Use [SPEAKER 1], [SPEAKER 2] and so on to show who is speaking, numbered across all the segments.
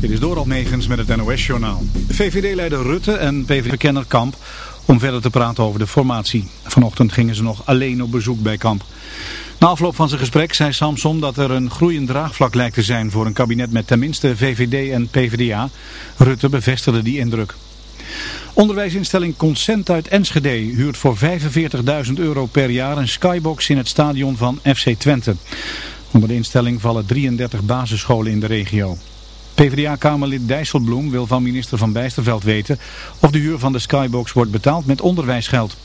[SPEAKER 1] Dit is Doral Megens met het NOS-journaal. VVD-leider Rutte en PVV-kenner Kamp om verder te praten over de formatie. Vanochtend gingen ze nog alleen op bezoek bij Kamp. Na afloop van zijn gesprek zei Samson dat er een groeiend draagvlak lijkt te zijn voor een kabinet met tenminste VVD en PvdA. Rutte bevestigde die indruk. Onderwijsinstelling Consent uit Enschede huurt voor 45.000 euro per jaar een skybox in het stadion van FC Twente. Onder de instelling vallen 33 basisscholen in de regio. PvdA-kamerlid Dijsselbloem wil van minister Van Bijsterveld weten of de huur van de skybox wordt betaald met onderwijsgeld.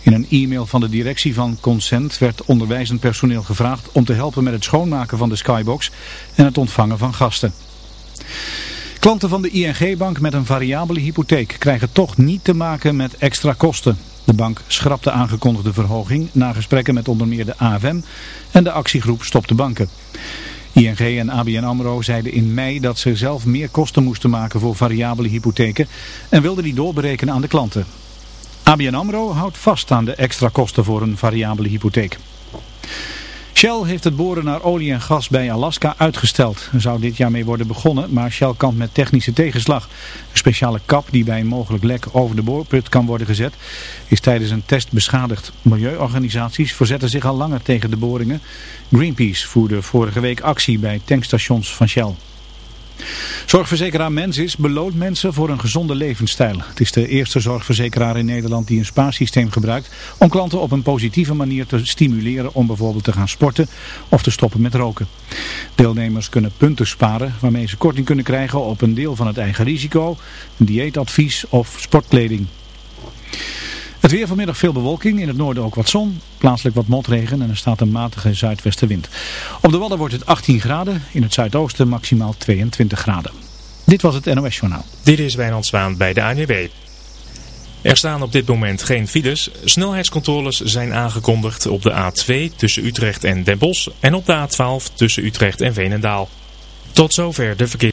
[SPEAKER 1] In een e-mail van de directie van Consent werd onderwijzend personeel gevraagd om te helpen met het schoonmaken van de skybox en het ontvangen van gasten. Klanten van de ING-bank met een variabele hypotheek krijgen toch niet te maken met extra kosten. De bank schrapt de aangekondigde verhoging na gesprekken met onder meer de AFM en de actiegroep Stop de Banken. ING en ABN AMRO zeiden in mei dat ze zelf meer kosten moesten maken voor variabele hypotheken en wilden die doorberekenen aan de klanten. ABN AMRO houdt vast aan de extra kosten voor een variabele hypotheek. Shell heeft het boren naar olie en gas bij Alaska uitgesteld. Er zou dit jaar mee worden begonnen, maar Shell kampt met technische tegenslag. Een speciale kap die bij een mogelijk lek over de boorput kan worden gezet, is tijdens een test beschadigd. Milieuorganisaties verzetten zich al langer tegen de boringen. Greenpeace voerde vorige week actie bij tankstations van Shell. Zorgverzekeraar Mensis beloont mensen voor een gezonde levensstijl. Het is de eerste zorgverzekeraar in Nederland die een spaarsysteem gebruikt om klanten op een positieve manier te stimuleren om bijvoorbeeld te gaan sporten of te stoppen met roken. Deelnemers kunnen punten sparen waarmee ze korting kunnen krijgen op een deel van het eigen risico, een dieetadvies of sportkleding. Het weer vanmiddag veel bewolking, in het noorden ook wat zon, plaatselijk wat motregen en er staat een matige zuidwestenwind. Op de Wadden wordt het 18 graden, in het zuidoosten maximaal 22 graden. Dit was het NOS Journaal.
[SPEAKER 2] Dit is Wijnand Zwaan bij de ANWB. Er staan op dit moment geen files. Snelheidscontroles zijn aangekondigd op de A2 tussen Utrecht en Den Bosch en op de A12 tussen Utrecht en Veenendaal. Tot zover de verkeer.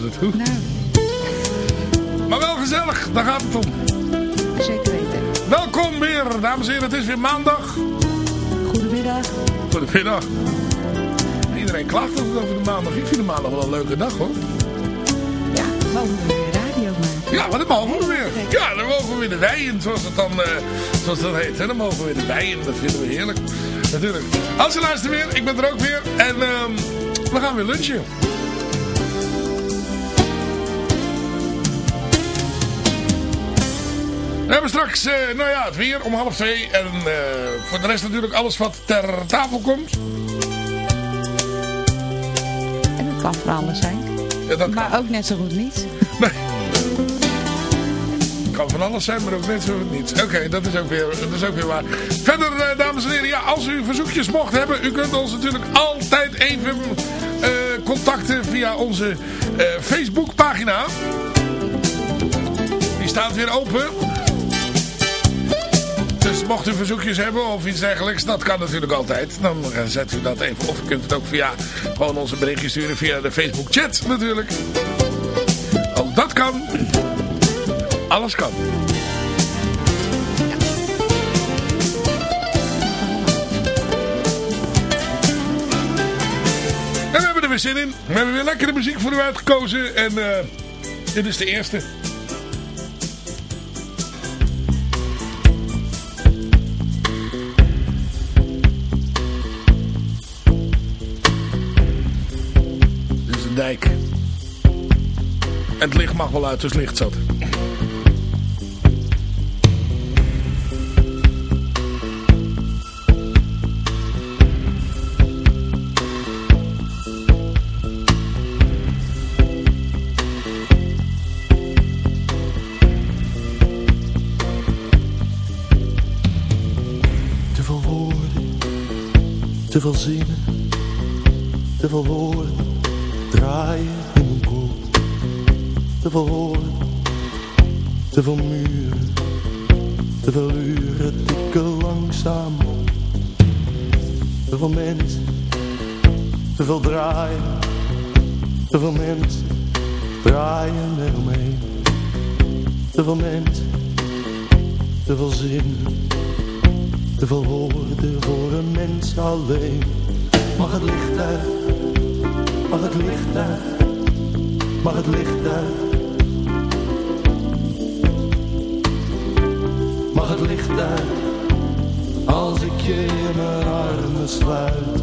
[SPEAKER 3] Het.
[SPEAKER 4] Nou,
[SPEAKER 5] Maar wel gezellig, daar gaat het om.
[SPEAKER 4] zeker weten.
[SPEAKER 5] Welkom weer, dames en heren. Het is weer maandag.
[SPEAKER 4] Goedemiddag.
[SPEAKER 5] Goedemiddag. Iedereen klaagt altijd over de maandag. Ik vind de maandag wel een leuke dag hoor.
[SPEAKER 4] Ja, mogen we weer radio maken.
[SPEAKER 5] Ja, maar dat mogen we weer. Ja, dan mogen we weer de wijen, zoals het dan eh, zoals dat heet. Hè? Dan mogen we weer de wijen, dat vinden we heerlijk. Natuurlijk. Als je luistert weer, ik ben er ook weer. En ehm, we gaan weer lunchen. We hebben straks, eh, nou ja, het weer om half twee. En eh, voor de rest natuurlijk alles wat ter tafel komt.
[SPEAKER 4] En dat kan voor alles zijn.
[SPEAKER 5] Ja, dat kan.
[SPEAKER 4] Maar ook net zo goed niet.
[SPEAKER 5] Nee. Kan van alles zijn, maar ook net zo niet. Oké, dat, is ook weer, dat is ook weer waar. Verder, eh, dames en heren, ja, als u verzoekjes mocht hebben, u kunt ons natuurlijk altijd even contacten via onze Facebookpagina. Die staat weer open. Mocht u verzoekjes hebben of iets dergelijks, dat kan natuurlijk altijd. Dan eh, zet u dat even. Of u kunt het ook via gewoon onze berichtjes sturen via de Facebook chat natuurlijk. Ook dat kan. Alles kan. En we hebben er weer zin in. We hebben weer lekkere muziek voor u uitgekozen. En eh, dit is de eerste. Het licht mag wel uit, dus licht zat.
[SPEAKER 6] Te veel woorden, te veel zinnen, te veel woorden draaien. Te veel woorden, te veel muren, te veel uren tikken langzaam op. Te veel mensen, te veel draaien, te veel mensen draaien eromheen. Te veel mensen, te veel zinnen. Te veel woorden voor een mens alleen. Mag het licht uit, mag het licht uit, mag het licht uit. Uit, als ik je in mijn armen sluit.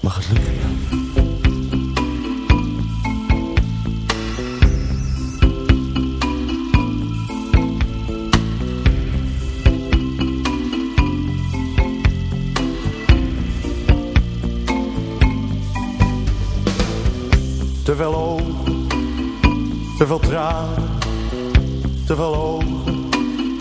[SPEAKER 6] Mag het uit. Te veel ogen, te veel tranen, te veel ogen,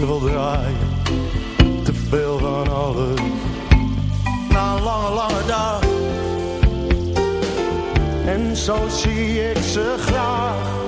[SPEAKER 6] te veel draaien, te veel van alles. Na lange, lange dag, en zo zie ik ze graag.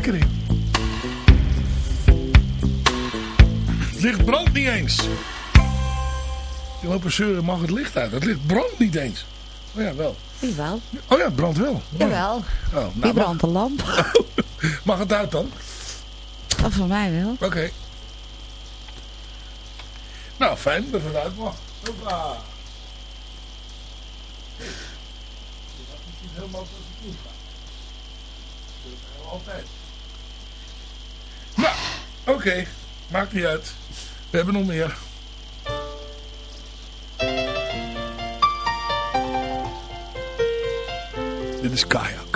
[SPEAKER 5] In. Het licht brandt niet eens. Je lopen zeuren, mag het licht uit. Het licht brandt niet eens. Oh ja, wel.
[SPEAKER 4] Jawel.
[SPEAKER 5] Oh ja, het brandt wel. Oh.
[SPEAKER 4] Jawel.
[SPEAKER 5] Oh, nou,
[SPEAKER 4] Die brandt de lamp.
[SPEAKER 5] mag het uit dan?
[SPEAKER 4] Dat voor mij wel.
[SPEAKER 5] Oké. Nou, fijn dat het uit mag. Hoppa. Niet helemaal zoals het moet gaan. Dat doen we altijd. Oké. Maakt niet uit. We hebben nog meer. Dit is
[SPEAKER 7] quivering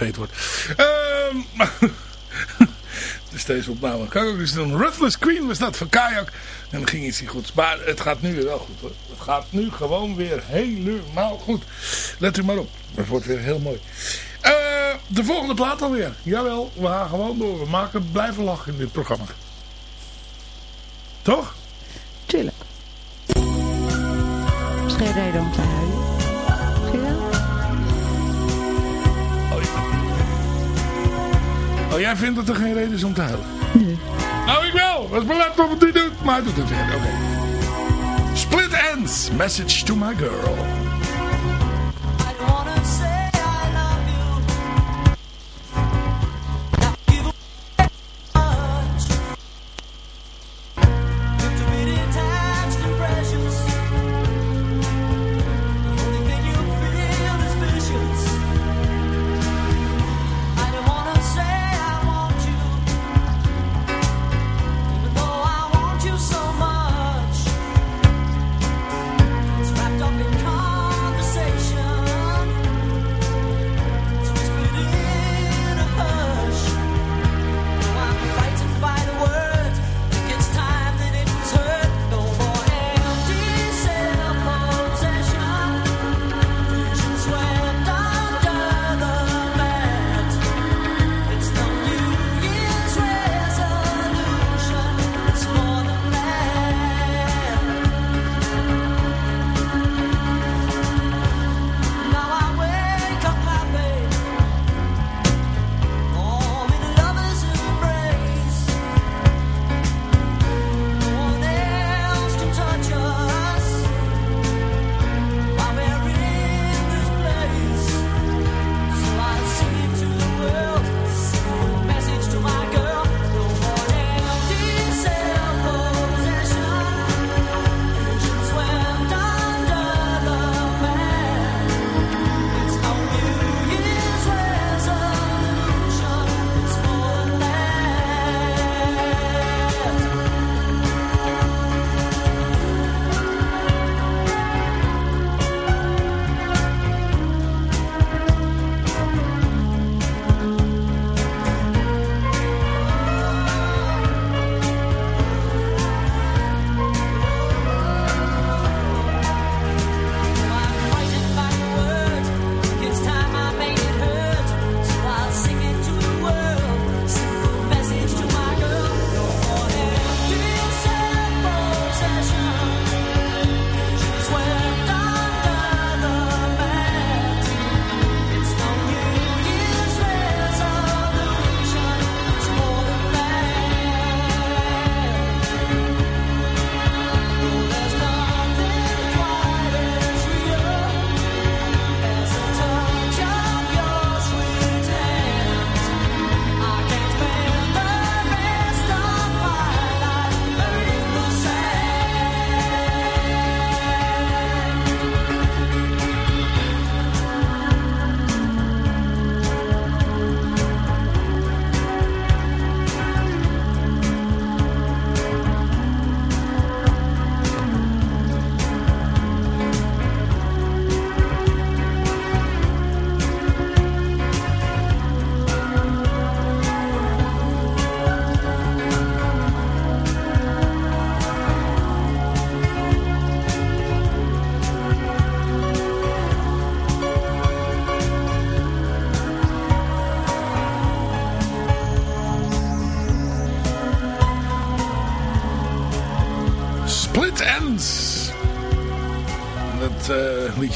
[SPEAKER 5] uitgeveed wordt. Ehm dus deze opname kan ook eens doen. Ruthless Queen was dat van Kayak. En dan ging iets niet goed. Maar het gaat nu weer wel goed hoor. Het gaat nu gewoon weer helemaal goed. Let u maar op. Het wordt weer heel mooi. Eh, de volgende plaat alweer. Jawel, we gaan gewoon door. We maken blijven lachen in dit programma. Toch?
[SPEAKER 4] Tuurlijk. Geen reden om te.
[SPEAKER 8] Oh, jij vindt dat er geen reden is om te huilen?
[SPEAKER 4] Nee.
[SPEAKER 8] Nou, ik wel. Dat is mijn wat hij doet. Maar hij doet het weer. Oké. Okay. Split Ends. Message to my girl.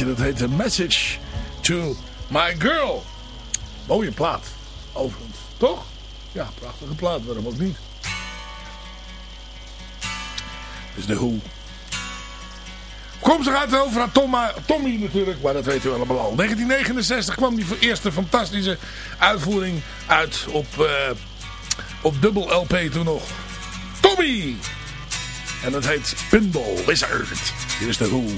[SPEAKER 8] dat heet een Message to My Girl. Mooie plaat, overigens. Toch? Ja, prachtige plaat. Waarom ook niet? Is de hoe. Komt ze uit over aan Tommy natuurlijk, maar dat weten u allemaal al. 1969 kwam die eerste fantastische uitvoering uit op, eh, op dubbel LP toen nog. Tommy! En dat heet Pinball Wizard. Hier is de
[SPEAKER 7] hoe.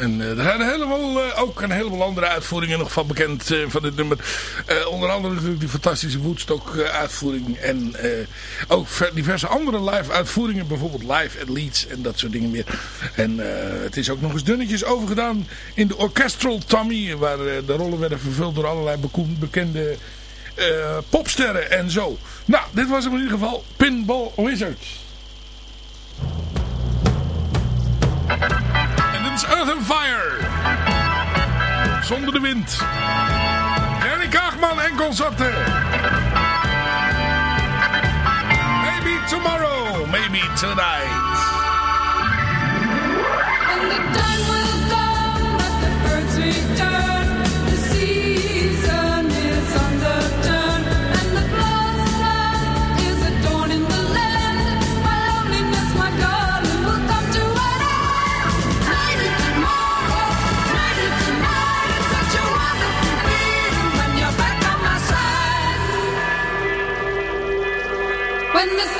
[SPEAKER 5] En eh, er zijn heleboel, eh, ook een heleboel andere uitvoeringen nog van bekend eh, van dit nummer. Onder andere natuurlijk die fantastische Woodstock uitvoering. En ook ver- diverse andere live uitvoeringen. Bijvoorbeeld live at Leeds en dat soort dingen meer. En het is ook nog eens dunnetjes overgedaan in de Orchestral Tommy. Waar de rollen werden vervuld door allerlei bekende popsterren en zo. Nou, dit was hem in ieder geval Pinball Wizards. Is Earth and Fire. Zonder de wind. Danny Kaagman en consorten. Maybe tomorrow, maybe tonight.
[SPEAKER 3] When the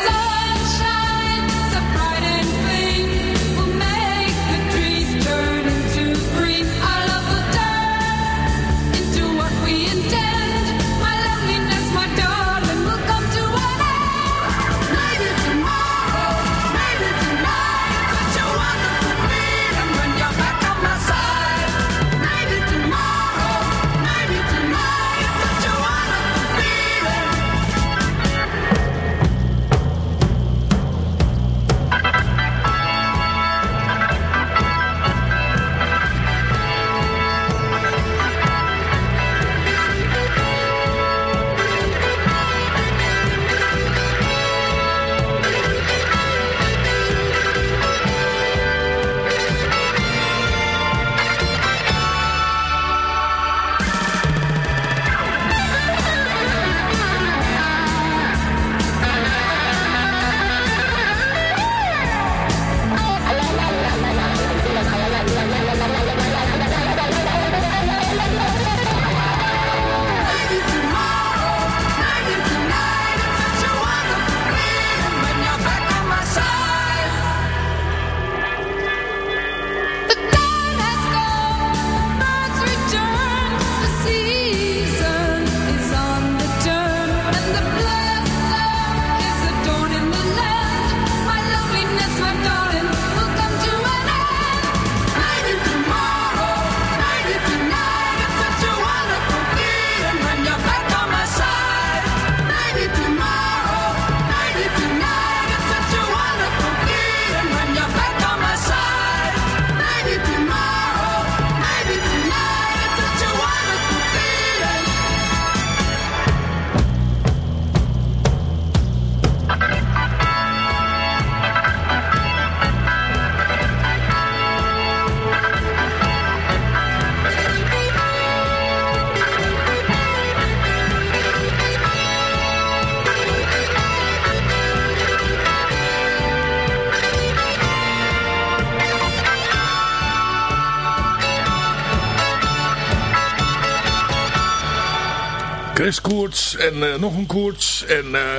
[SPEAKER 5] En eh, nog een Koerts en eh,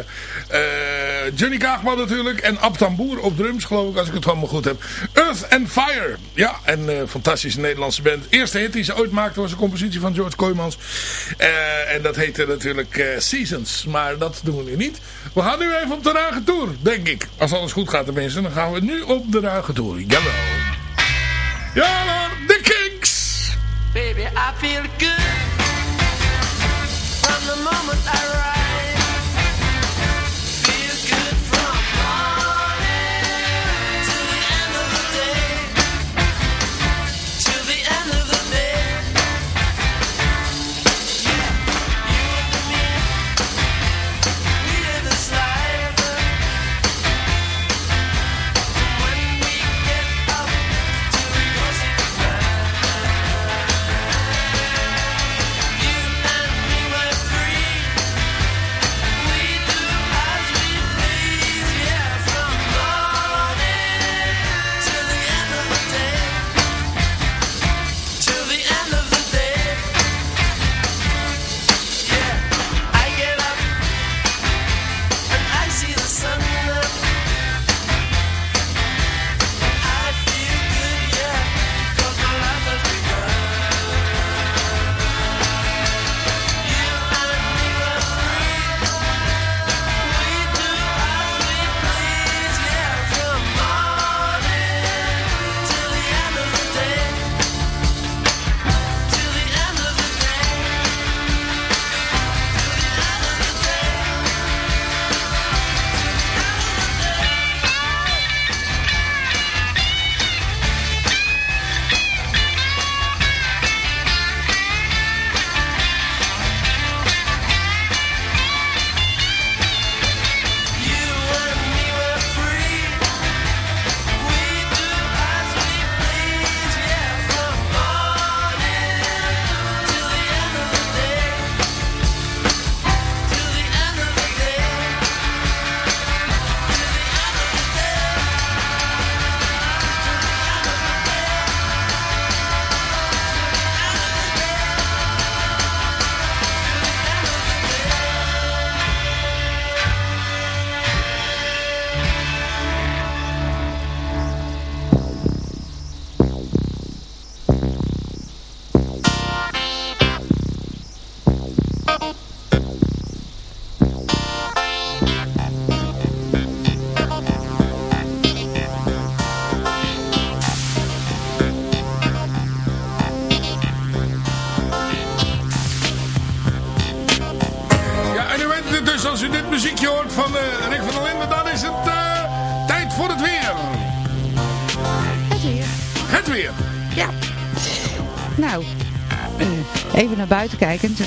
[SPEAKER 5] eh, Johnny Kaagman natuurlijk en Ab Tamboer op drums geloof ik als ik het allemaal goed heb. Earth and Fire, ja eh, fantastische Nederlandse band. Eerste hit die ze ooit maakte was een compositie van George Kooijmans en dat heette natuurlijk Seasons, maar dat doen we nu niet. We gaan nu even op de Ruige Tour, denk ik. Als alles goed gaat tenminste, dan gaan we nu op de Ruige Tour. Jawel. Ja de Kinks!
[SPEAKER 7] Baby, I feel good moment I rise.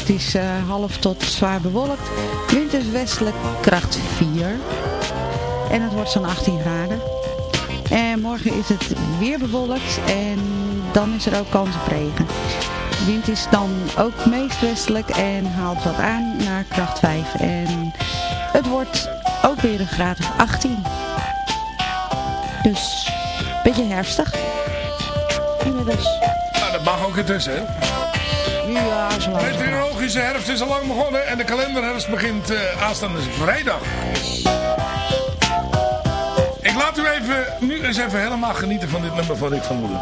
[SPEAKER 5] Het
[SPEAKER 4] is eh, half tot zwaar bewolkt. Wind is westelijk kracht 4. En het wordt zo'n 18 graden. En morgen is het weer bewolkt en dan is er ook kans op regen. Wind is dan ook meest westelijk en haalt wat aan naar kracht 5. En het wordt ook weer een graad of 18. Dus een beetje herfstig. Inmiddels.
[SPEAKER 5] Nou, dat mag ook intussen, hè. De meteorologische herfst is al lang begonnen en de kalenderherfst begint eh, aanstaande vrijdag. Ik laat u even, nu eens even helemaal genieten van dit nummer van Rick van Moeder.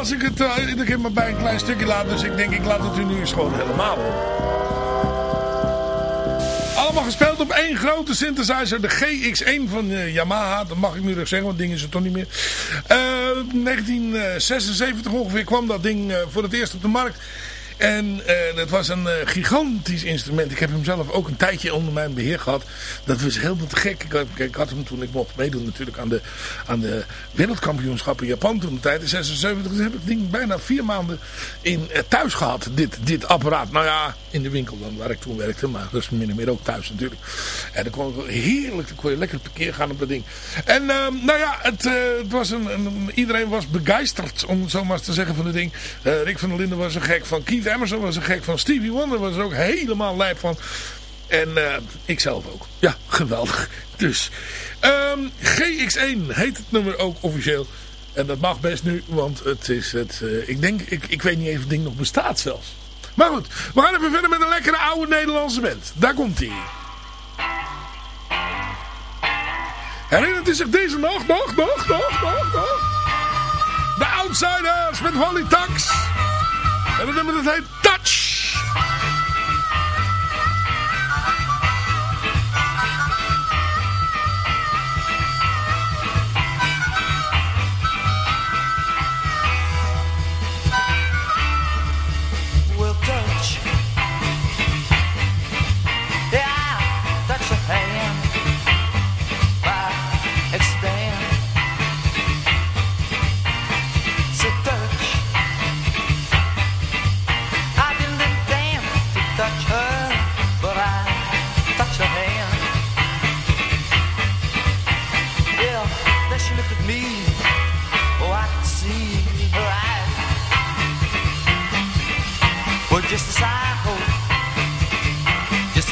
[SPEAKER 5] Als ik het eh, iedere keer maar bij een klein stukje laat. Dus ik denk, ik laat het u nu eens gewoon helemaal op. Allemaal gespeeld op één grote synthesizer, de GX1 van eh, Yamaha. Dat mag ik nu nog zeggen, want ding is het toch niet meer. Eh 1976 ongeveer kwam dat ding eh, voor het eerst op de markt. En eh dat was een eh, gigantisch instrument. Ik heb hem zelf ook een tijdje onder mijn beheer gehad. Dat was helemaal te gek. Ik, ik had hem toen ik mocht meedoen natuurlijk aan de, aan de wereldkampioenschappen in Japan toen de tijd. In 76 dus heb ik ding bijna vier maanden in, eh, thuis gehad. Dit, dit apparaat. Nou ja, in de winkel dan waar ik toen werkte. Maar dat is min of meer ook thuis natuurlijk. En dan kon ik heerlijk. Dan kon je lekker tekeer gaan op dat ding. En ehm, nou ja, het, eh, het was een, een- iedereen was begeisterd om het zo maar te zeggen van het ding. Eh, Rick van der Linden was een gek van. Keith Emerson was een gek van. Stevie Wonder was er ook helemaal lijp van. En eh, ik zelf ook. Ja, geweldig. Dus ehm, GX1 heet het nummer ook officieel. En dat mag best nu, want het is het... eh, ik denk, ik, ik weet niet even of het ding nog bestaat zelfs. Maar goed, we gaan even verder met een lekkere oude Nederlandse band. Daar komt hij. Herinnert u zich deze nog, nog, nog, nog, nog, nog? De Outsiders met Wally Tax. En het nummer dat heet Touch.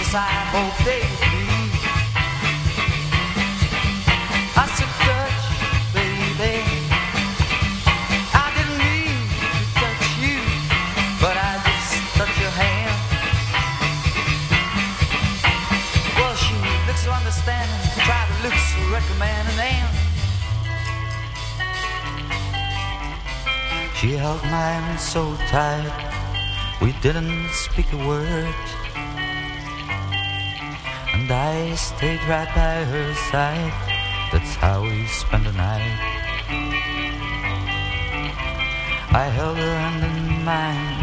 [SPEAKER 9] Oh, as I hope they. I said, touch, baby. I didn't mean to touch you, but I just touched your hand. Well, she so understanding, tried to look so recommending, and she held mine so tight. We didn't speak a word I stayed right by her side. That's how we spent the night. I held her hand in mine.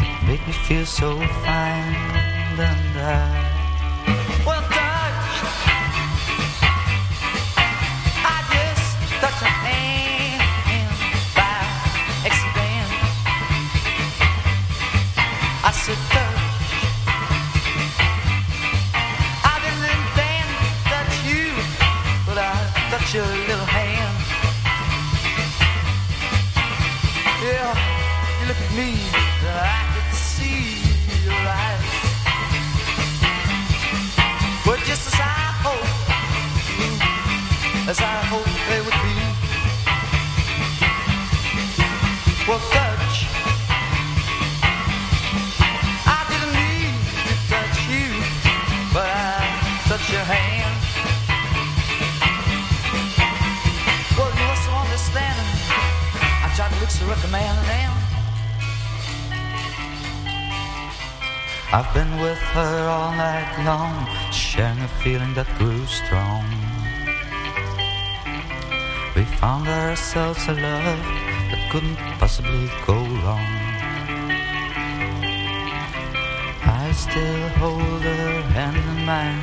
[SPEAKER 9] It made me feel so fine. And I just as I hoped, as I hoped they would be. Well, touch. I didn't need to touch you, but I touched your hand. Well, you were so understanding. I tried to look so recommending, I've been with her all night long, sharing a feeling that grew strong. We found ourselves a love that couldn't possibly go wrong. I still hold her hand in mine,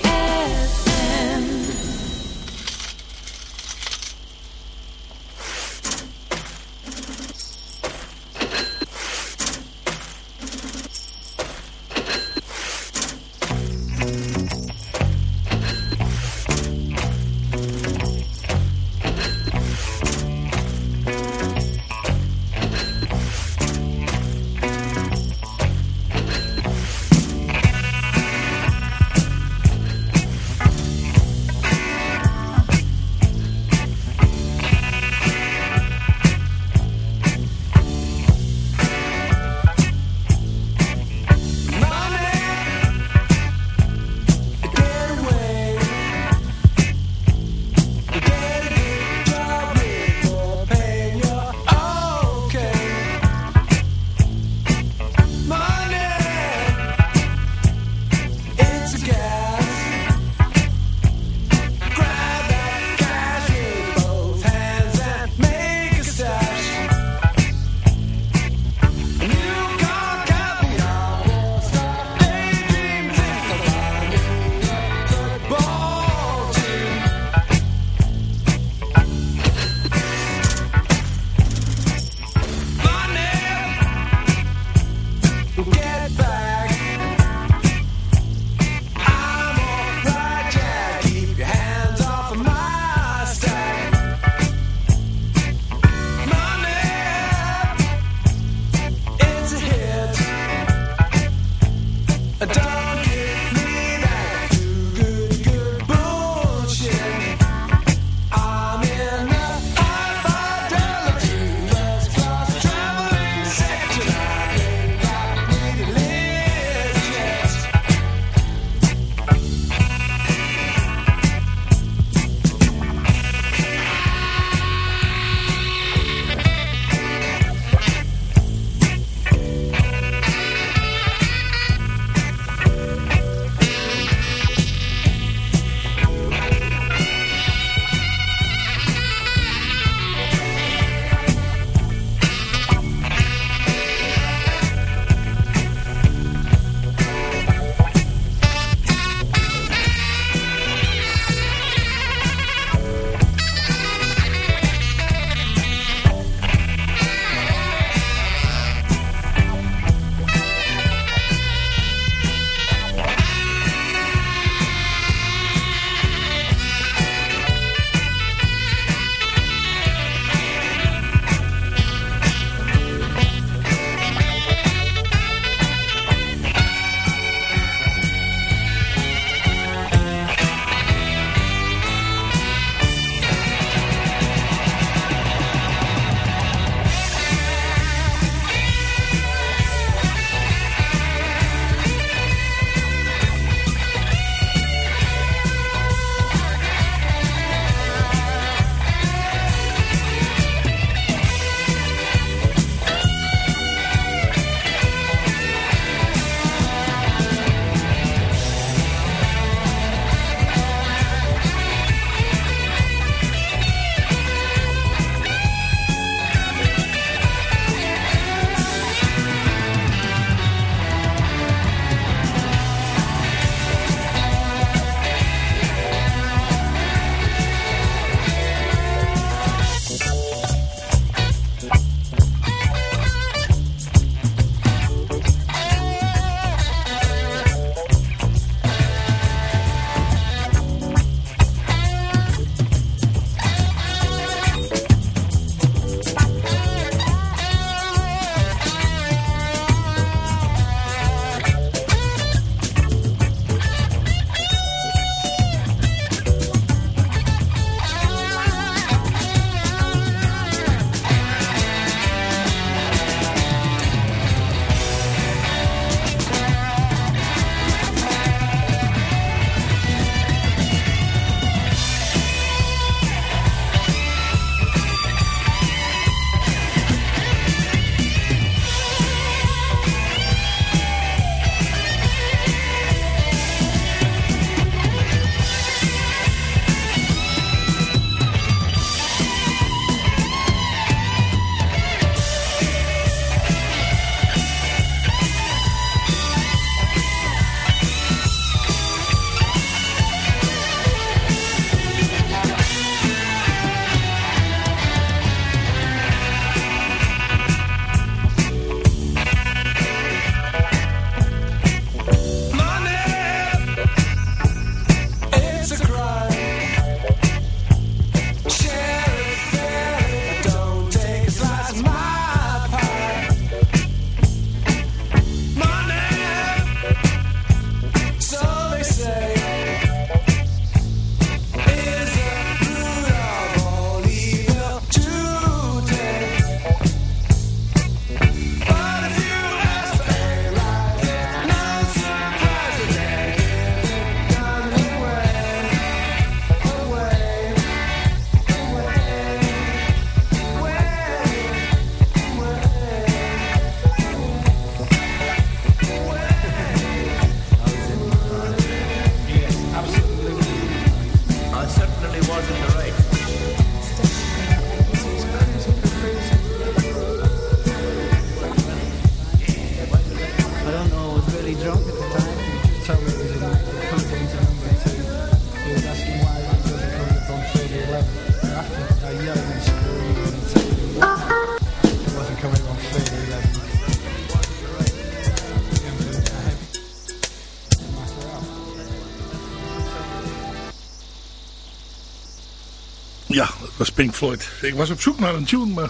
[SPEAKER 5] Dat is Pink Floyd. Ik was op zoek naar een tune, maar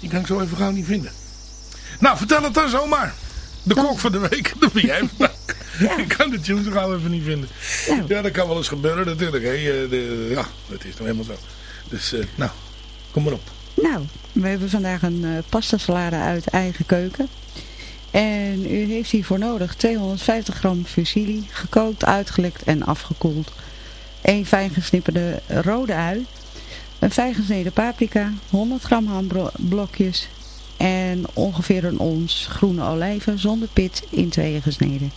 [SPEAKER 5] die kan ik zo even gauw niet vinden. Nou, vertel het dan zomaar. De kok van de week, dat ben jij. Ik kan de tune zo gauw even niet vinden. Ja, dat kan wel eens gebeuren natuurlijk. Hè. De- ja, dat is nou helemaal zo. Dus, eh, nou, kom maar op.
[SPEAKER 4] Nou, we hebben vandaag een eh pasta salade uit eigen keuken. En u heeft hiervoor nodig 250 gram fusilli, gekookt, uitgelekt en afgekoeld. 1 fijn gesnipperde rode ui. Een fijn gesneden paprika, 100 gram hamblokjes en ongeveer een ons groene olijven zonder pit in tweeën gesneden.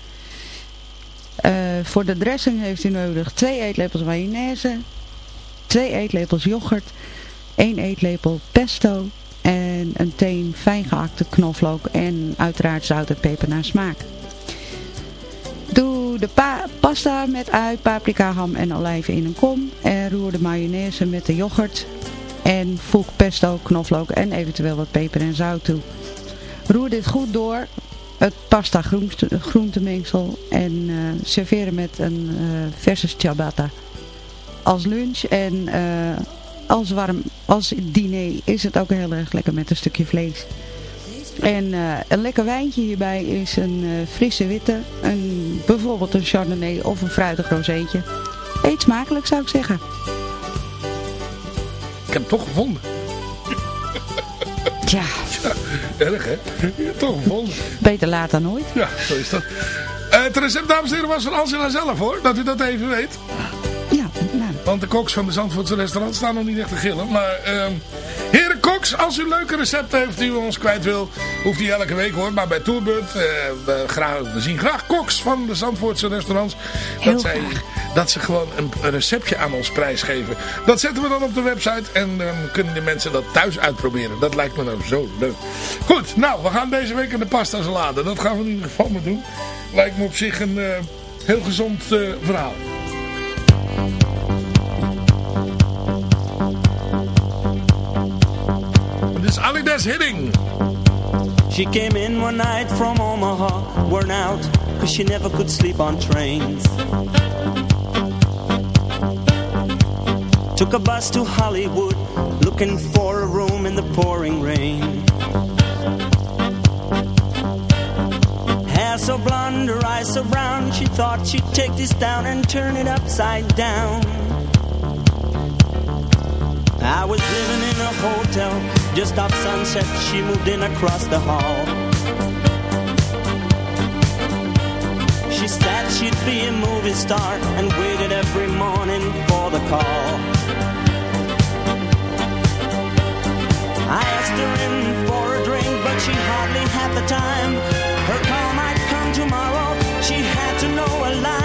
[SPEAKER 4] Eh, voor de dressing heeft u nodig 2 eetlepels mayonaise, 2 eetlepels yoghurt, 1 eetlepel pesto en een teen fijn gehakte knoflook en uiteraard zout en peper naar smaak. Pasta met ui, paprika, ham en olijven in een kom en roer de mayonaise met de yoghurt en voeg pesto, knoflook en eventueel wat peper en zout toe. Roer dit goed door het pasta groente, groentemengsel en eh, serveren met een eh, verse ciabatta. Als lunch en eh, als warm, als diner is het ook heel erg lekker met een stukje vlees. En een lekker wijntje hierbij is een frisse witte, een, bijvoorbeeld een chardonnay of een fruitig rozeetje. Eet smakelijk zou ik zeggen.
[SPEAKER 5] Ik heb het toch gevonden.
[SPEAKER 4] Tja,
[SPEAKER 5] Erg, hè? Ja, toch gevonden.
[SPEAKER 4] beter laat dan nooit.
[SPEAKER 5] Ja, zo is dat. Eh, het recept, dames en heren, was van Angela zelf, hoor. Dat u dat even weet.
[SPEAKER 4] Ja, nou,
[SPEAKER 5] Want de koks van de Zandvoortse restaurant staan nog niet echt te gillen. Maar, ehm koks, als u leuke recepten heeft die u ons kwijt wil, hoeft u elke week hoor. Maar bij Tourbird, eh, we, graag, we zien graag koks van de Zandvoortse restaurants.
[SPEAKER 4] Heel
[SPEAKER 5] dat, zij, dat ze gewoon een, een receptje aan ons prijsgeven. Dat zetten we dan op de website en dan kunnen de mensen dat thuis uitproberen. Dat lijkt me nou zo leuk. Goed, nou, we gaan deze week in de pasta salade. Dat gaan we in ieder geval maar doen. Lijkt me op zich een eh, heel gezond eh, verhaal. Is Hidding.
[SPEAKER 10] She came in one night from Omaha, worn out, cause she never could sleep on trains. Took a bus to Hollywood, looking for a room in the pouring rain. Hair so blonde, her eyes so brown, she thought she'd take this down and turn it upside down. I was living in a hotel just off sunset. She moved in across the hall. She said she'd be a movie star and waited every morning for the call. I asked her in for a drink, but she hardly had the time. Her call might come tomorrow. She had to know her lines.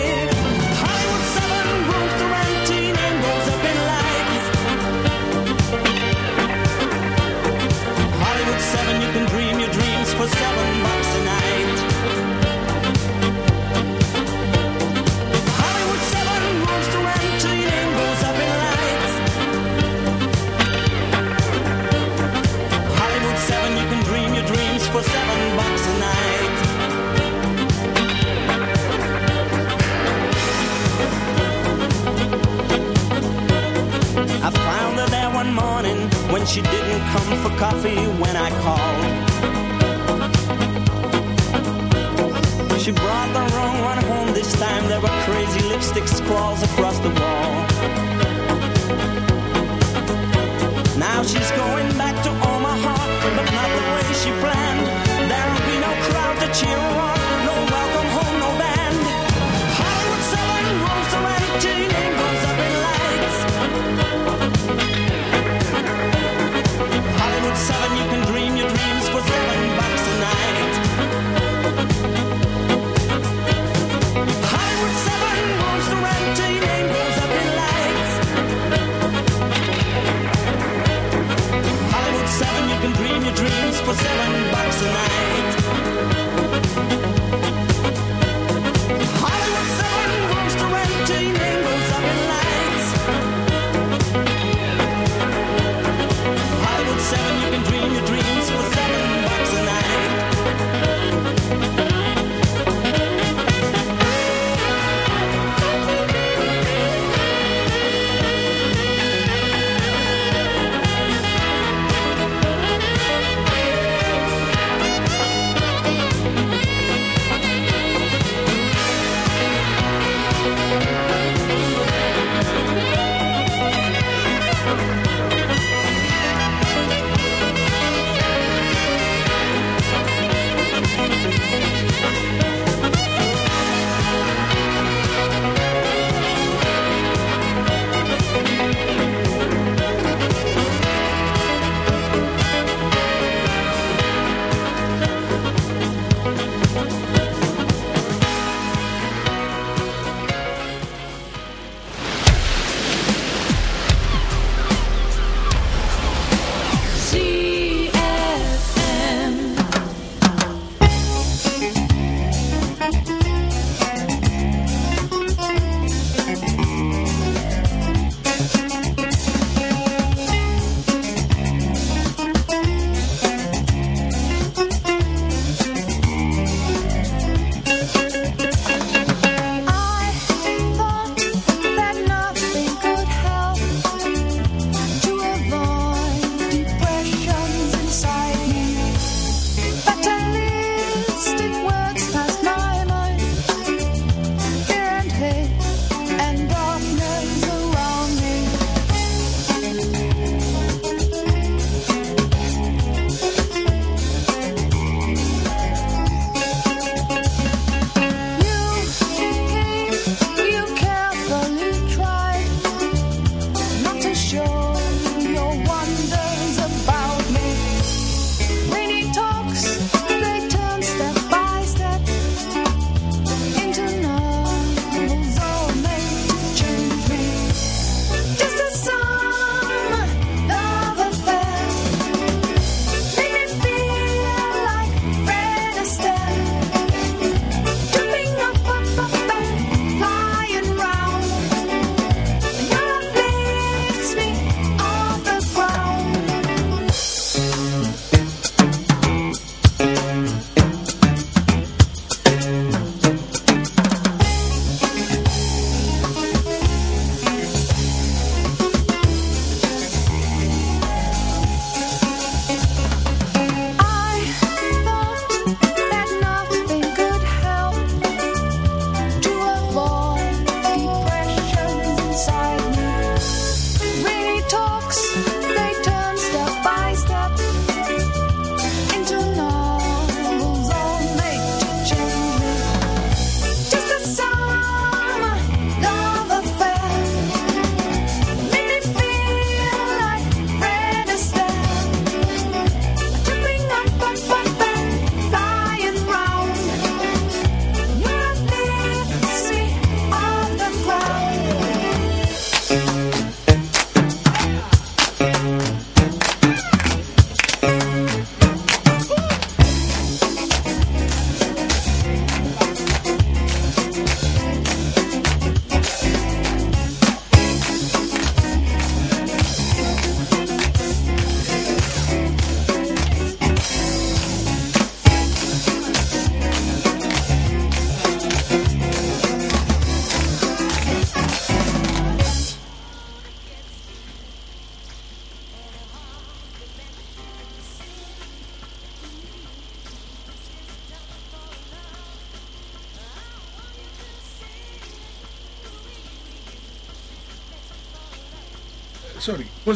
[SPEAKER 10] When she didn't come for coffee when I called. She brought the wrong one home this time. There were crazy lipstick scrawls across the wall. Now she's going back to Omaha, but not the way she planned.
[SPEAKER 11] cheer her on. No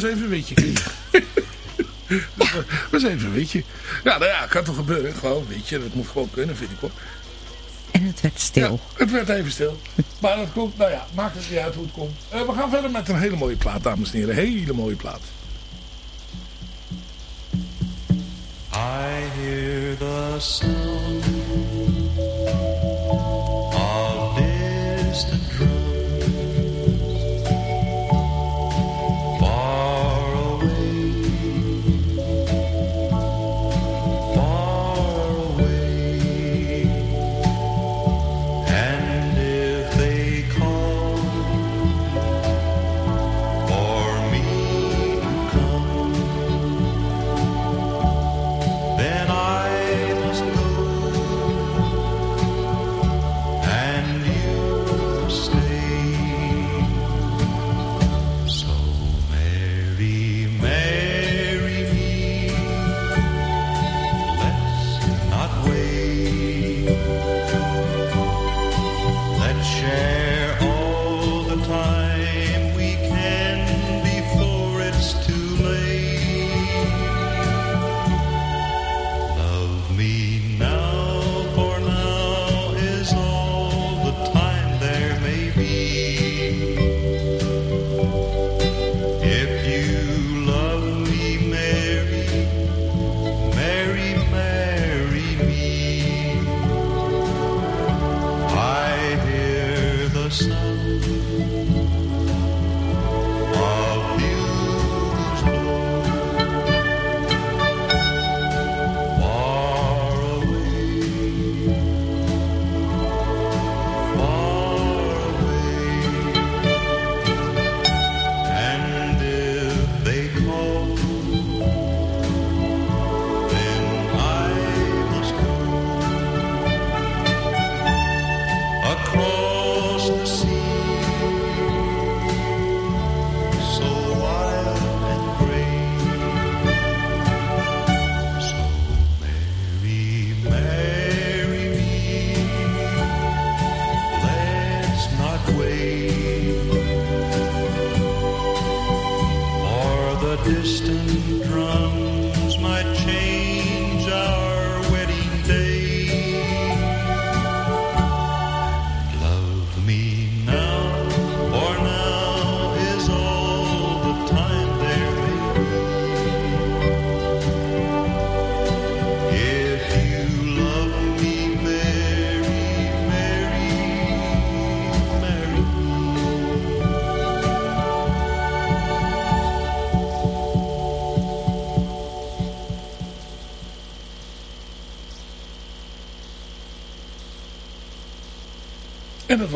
[SPEAKER 5] was even een beetje. We zijn even, weet je. Ja, nou ja, kan toch gebeuren. Gewoon, weet je. Dat moet gewoon kunnen, vind ik hoor.
[SPEAKER 4] En het werd stil.
[SPEAKER 5] Ja, het werd even stil. Maar dat komt, nou ja, maakt het niet uit hoe het komt. Eh, we gaan verder met een hele mooie plaat, dames en heren. Hele mooie plaat.
[SPEAKER 9] I hear the sound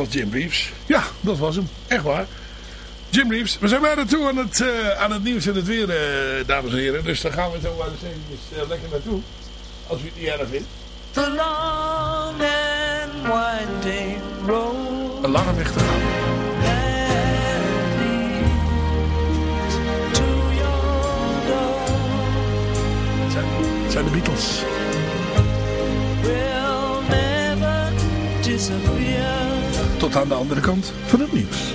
[SPEAKER 5] was Jim Reeves. Ja, dat was hem. Echt waar. Jim Reeves. We zijn bijna toe aan het, eh, aan het nieuws en het weer, eh, dames en heren. Dus daar gaan we zo maar eens eventjes eh, lekker naartoe. Als u het niet erg vindt.
[SPEAKER 7] The long and winding road
[SPEAKER 5] Een lange weg te gaan. Tot aan de andere kant van het nieuws.